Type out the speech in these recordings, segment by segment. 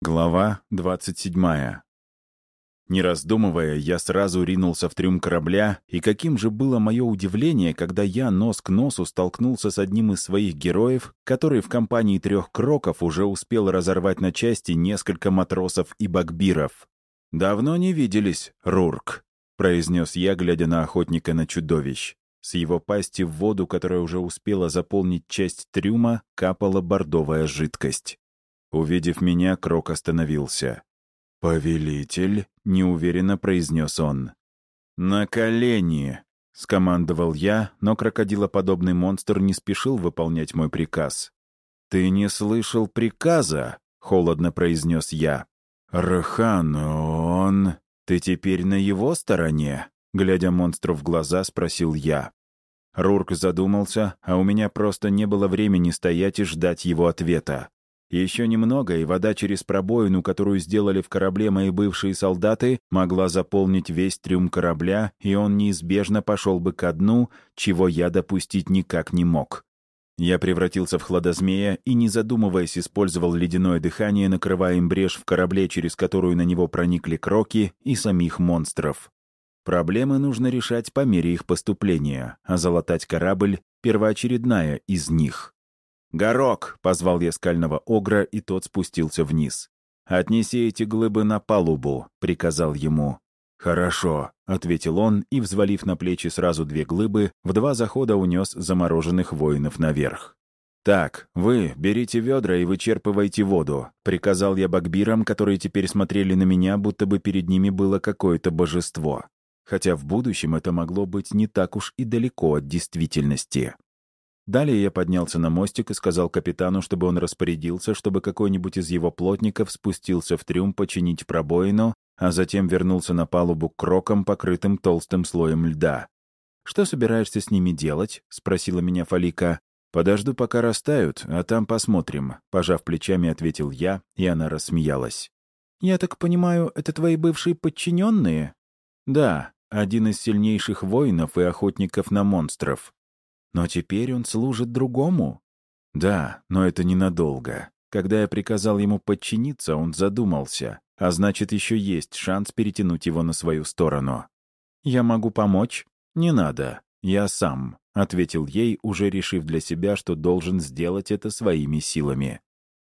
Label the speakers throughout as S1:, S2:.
S1: Глава 27. Не раздумывая, я сразу ринулся в трюм корабля, и каким же было мое удивление, когда я нос к носу столкнулся с одним из своих героев, который в компании трех кроков уже успел разорвать на части несколько матросов и багбиров. «Давно не виделись, Рурк», — произнес я, глядя на охотника на чудовищ. С его пасти в воду, которая уже успела заполнить часть трюма, капала бордовая жидкость. Увидев меня, Крок остановился. «Повелитель», — неуверенно произнес он. «На колени», — скомандовал я, но крокодилоподобный монстр не спешил выполнять мой приказ. «Ты не слышал приказа?» — холодно произнес я. «Рхан, он... Ты теперь на его стороне?» Глядя монстру в глаза, спросил я. Рурк задумался, а у меня просто не было времени стоять и ждать его ответа. Еще немного, и вода через пробоину, которую сделали в корабле мои бывшие солдаты, могла заполнить весь трюм корабля, и он неизбежно пошел бы ко дну, чего я допустить никак не мог. Я превратился в хладозмея и, не задумываясь, использовал ледяное дыхание, накрывая им брешь в корабле, через которую на него проникли кроки и самих монстров. Проблемы нужно решать по мере их поступления, а залатать корабль — первоочередная из них. «Горок!» — позвал я скального огра, и тот спустился вниз. «Отнеси эти глыбы на палубу», — приказал ему. «Хорошо», — ответил он, и, взвалив на плечи сразу две глыбы, в два захода унес замороженных воинов наверх. «Так, вы берите ведра и вычерпывайте воду», — приказал я багбирам, которые теперь смотрели на меня, будто бы перед ними было какое-то божество. Хотя в будущем это могло быть не так уж и далеко от действительности. Далее я поднялся на мостик и сказал капитану, чтобы он распорядился, чтобы какой-нибудь из его плотников спустился в трюм починить пробоину, а затем вернулся на палубу к крокам, покрытым толстым слоем льда. «Что собираешься с ними делать?» — спросила меня Фалика. «Подожду, пока растают, а там посмотрим», — пожав плечами, ответил я, и она рассмеялась. «Я так понимаю, это твои бывшие подчиненные?» «Да, один из сильнейших воинов и охотников на монстров. Но теперь он служит другому. Да, но это ненадолго. Когда я приказал ему подчиниться, он задумался, а значит, еще есть шанс перетянуть его на свою сторону. «Я могу помочь?» «Не надо. Я сам», — ответил ей, уже решив для себя, что должен сделать это своими силами.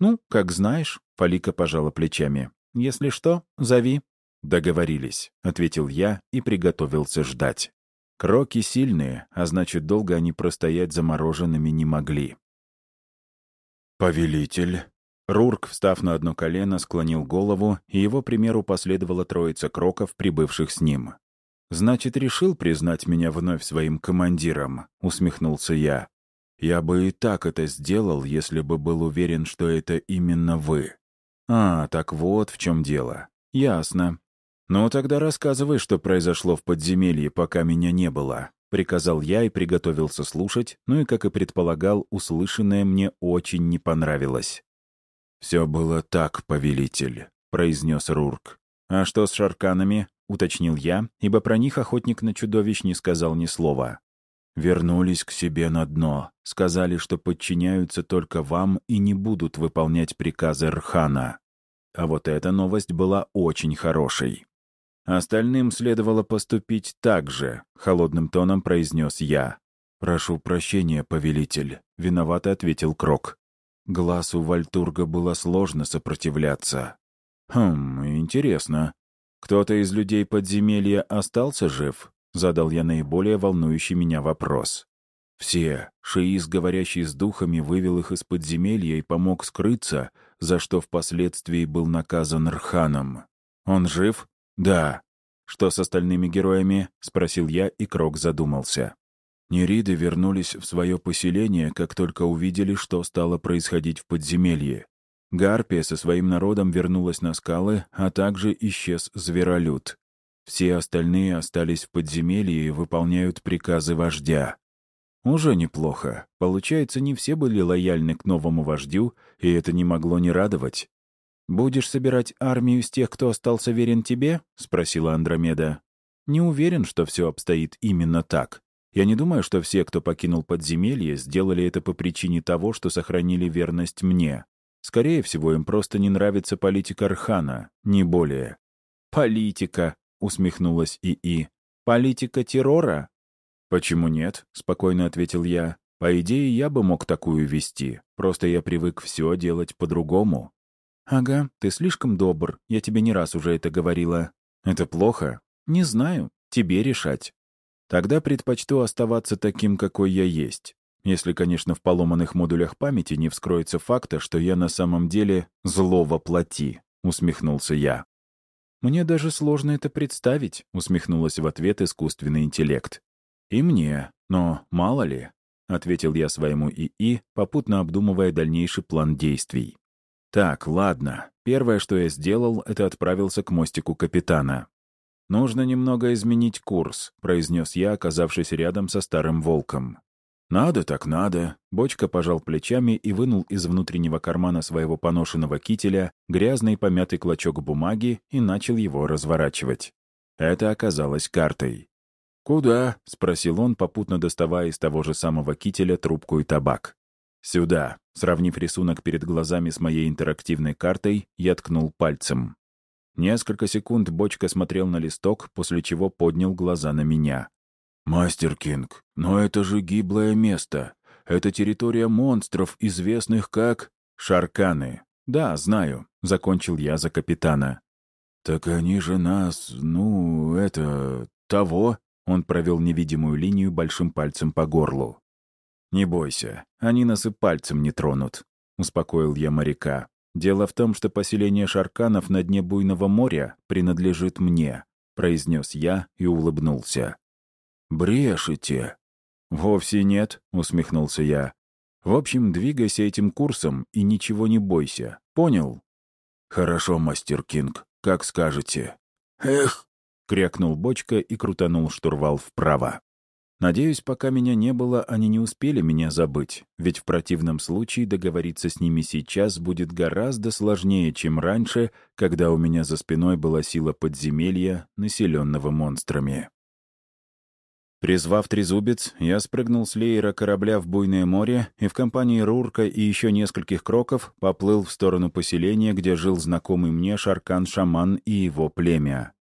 S1: «Ну, как знаешь», — Фалика пожала плечами. «Если что, зови». «Договорились», — ответил я и приготовился ждать. Кроки сильные, а значит, долго они простоять замороженными не могли. «Повелитель!» Рурк, встав на одно колено, склонил голову, и его примеру последовала троица кроков, прибывших с ним. «Значит, решил признать меня вновь своим командиром», — усмехнулся я. «Я бы и так это сделал, если бы был уверен, что это именно вы». «А, так вот в чем дело. Ясно. «Ну, тогда рассказывай, что произошло в подземелье, пока меня не было», — приказал я и приготовился слушать, ну и, как и предполагал, услышанное мне очень не понравилось. «Все было так, повелитель», — произнес Рурк. «А что с шарканами?» — уточнил я, ибо про них охотник на чудовищ не сказал ни слова. «Вернулись к себе на дно, сказали, что подчиняются только вам и не будут выполнять приказы Рхана». А вот эта новость была очень хорошей. Остальным следовало поступить так же, — холодным тоном произнес я. «Прошу прощения, повелитель», — виновато ответил Крок. Глазу Вальтурга было сложно сопротивляться. «Хм, интересно. Кто-то из людей подземелья остался жив?» — задал я наиболее волнующий меня вопрос. Все. Шиис, говорящий с духами, вывел их из подземелья и помог скрыться, за что впоследствии был наказан Рханом. «Он жив?» «Да». «Что с остальными героями?» — спросил я, и Крок задумался. Нериды вернулись в свое поселение, как только увидели, что стало происходить в подземелье. Гарпия со своим народом вернулась на скалы, а также исчез зверолюд. Все остальные остались в подземелье и выполняют приказы вождя. Уже неплохо. Получается, не все были лояльны к новому вождю, и это не могло не радовать. «Будешь собирать армию из тех, кто остался верен тебе?» — спросила Андромеда. «Не уверен, что все обстоит именно так. Я не думаю, что все, кто покинул подземелье, сделали это по причине того, что сохранили верность мне. Скорее всего, им просто не нравится политика Архана, не более. «Политика», — усмехнулась ИИ. «Политика террора?» «Почему нет?» — спокойно ответил я. «По идее, я бы мог такую вести. Просто я привык все делать по-другому». «Ага, ты слишком добр. Я тебе не раз уже это говорила». «Это плохо?» «Не знаю. Тебе решать». «Тогда предпочту оставаться таким, какой я есть. Если, конечно, в поломанных модулях памяти не вскроется факта, что я на самом деле зло воплоти», — усмехнулся я. «Мне даже сложно это представить», — усмехнулась в ответ искусственный интеллект. «И мне, но мало ли», — ответил я своему ИИ, попутно обдумывая дальнейший план действий. «Так, ладно. Первое, что я сделал, это отправился к мостику капитана. «Нужно немного изменить курс», — произнес я, оказавшись рядом со старым волком. «Надо так надо». Бочка пожал плечами и вынул из внутреннего кармана своего поношенного кителя грязный помятый клочок бумаги и начал его разворачивать. Это оказалось картой. «Куда?» — спросил он, попутно доставая из того же самого кителя трубку и табак. «Сюда». Сравнив рисунок перед глазами с моей интерактивной картой, я ткнул пальцем. Несколько секунд Бочка смотрел на листок, после чего поднял глаза на меня. «Мастер Кинг, но это же гиблое место. Это территория монстров, известных как...» «Шарканы. Да, знаю», — закончил я за капитана. «Так они же нас, ну, это... того...» Он провел невидимую линию большим пальцем по горлу. «Не бойся, они нас и пальцем не тронут», — успокоил я моряка. «Дело в том, что поселение Шарканов на дне буйного моря принадлежит мне», — произнес я и улыбнулся. «Брешете». «Вовсе нет», — усмехнулся я. «В общем, двигайся этим курсом и ничего не бойся. Понял?» «Хорошо, мастер Кинг, как скажете». «Эх!» — крякнул бочка и крутанул штурвал вправо. Надеюсь, пока меня не было, они не успели меня забыть, ведь в противном случае договориться с ними сейчас будет гораздо сложнее, чем раньше, когда у меня за спиной была сила подземелья, населенного монстрами. Призвав трезубец, я спрыгнул с леера корабля в буйное море и в компании Рурка и еще нескольких кроков поплыл в сторону поселения, где жил знакомый мне Шаркан-шаман и его племя.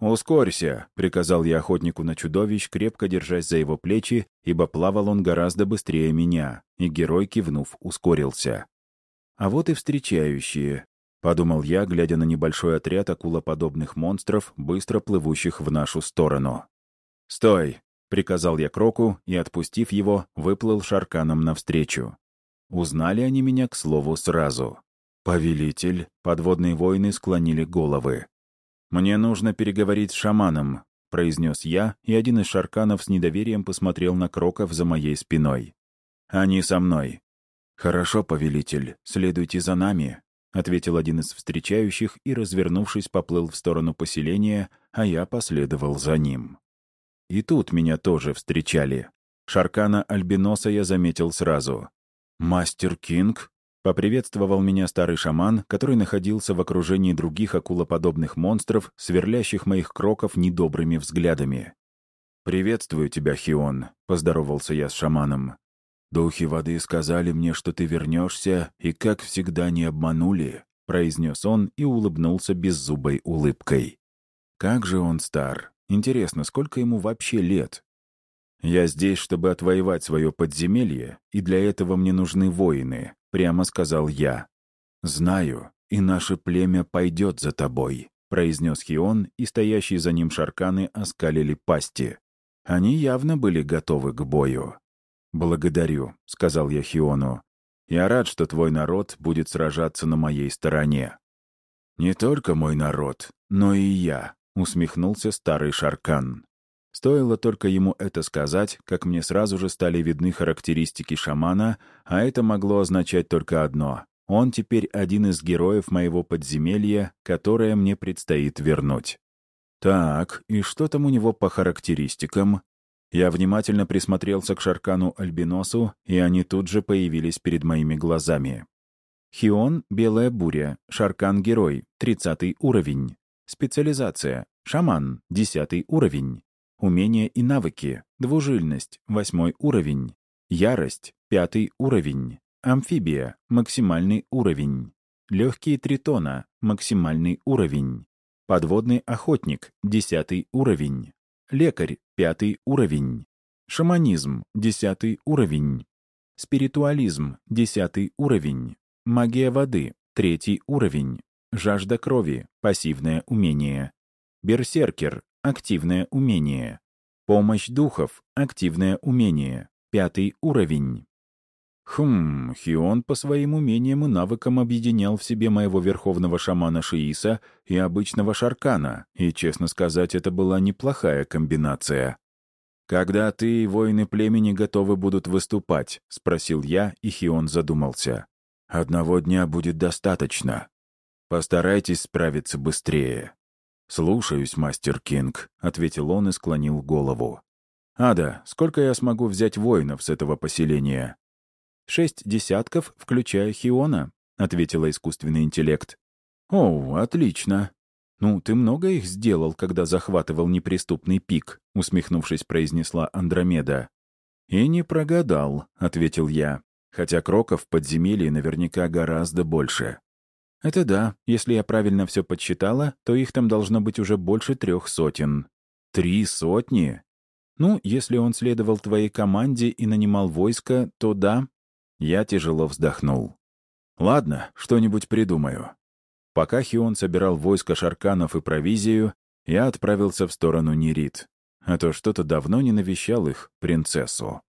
S1: «Ускорься», — приказал я охотнику на чудовищ, крепко держась за его плечи, ибо плавал он гораздо быстрее меня, и герой, кивнув, ускорился. «А вот и встречающие», — подумал я, глядя на небольшой отряд акулоподобных монстров, быстро плывущих в нашу сторону. «Стой!» — приказал я Кроку и, отпустив его, выплыл шарканом навстречу. Узнали они меня, к слову, сразу. «Повелитель», — подводные воины склонили головы. «Мне нужно переговорить с шаманом», — произнес я, и один из шарканов с недоверием посмотрел на Кроков за моей спиной. «Они со мной». «Хорошо, повелитель, следуйте за нами», — ответил один из встречающих и, развернувшись, поплыл в сторону поселения, а я последовал за ним. И тут меня тоже встречали. Шаркана Альбиноса я заметил сразу. «Мастер Кинг?» — поприветствовал меня старый шаман, который находился в окружении других акулоподобных монстров, сверлящих моих кроков недобрыми взглядами. «Приветствую тебя, Хион», — поздоровался я с шаманом. «Духи воды сказали мне, что ты вернешься, и, как всегда, не обманули», — произнес он и улыбнулся беззубой улыбкой. «Как же он стар! Интересно, сколько ему вообще лет? Я здесь, чтобы отвоевать свое подземелье, и для этого мне нужны воины, прямо сказал я. Знаю, и наше племя пойдет за тобой, произнес Хион, и стоящие за ним шарканы оскалили пасти. Они явно были готовы к бою. «Благодарю», — сказал я Хиону. «Я рад, что твой народ будет сражаться на моей стороне». «Не только мой народ, но и я», усмехнулся старый Шаркан. Стоило только ему это сказать, как мне сразу же стали видны характеристики шамана, а это могло означать только одно. Он теперь один из героев моего подземелья, которое мне предстоит вернуть. Так, и что там у него по характеристикам? Я внимательно присмотрелся к Шаркану Альбиносу, и они тут же появились перед моими глазами. Хион — Белая буря, Шаркан — Герой, 30 уровень. Специализация. Шаман. 10 уровень. Умения и навыки. Двужильность. 8 уровень. Ярость. 5 уровень. Амфибия — максимальный уровень. Легкие тритона — максимальный уровень. Подводный охотник — десятый уровень. Лекарь — пятый уровень. Шаманизм — десятый уровень. Спиритуализм — десятый уровень. Магия воды — третий уровень. Жажда крови — пассивное умение. Берсеркер — активное умение. Помощь духов — активное умение. Пятый уровень. Хм, Хион по своим умениям и навыкам объединял в себе моего верховного шамана Шииса и обычного Шаркана, и, честно сказать, это была неплохая комбинация. «Когда ты и воины племени готовы будут выступать?» — спросил я, и Хион задумался. «Одного дня будет достаточно. Постарайтесь справиться быстрее». «Слушаюсь, мастер Кинг», — ответил он и склонил голову. «Ада, сколько я смогу взять воинов с этого поселения?» «Шесть десятков, включая Хиона», — ответила искусственный интеллект. «О, отлично. Ну, ты много их сделал, когда захватывал неприступный пик», — усмехнувшись, произнесла Андромеда. «И не прогадал», — ответил я, хотя кроков в подземелье наверняка гораздо больше. «Это да. Если я правильно все подсчитала, то их там должно быть уже больше трех сотен». «Три сотни?» «Ну, если он следовал твоей команде и нанимал войско, то да, я тяжело вздохнул. «Ладно, что-нибудь придумаю». Пока Хион собирал войско шарканов и провизию, я отправился в сторону Нерит. А то что-то давно не навещал их, принцессу.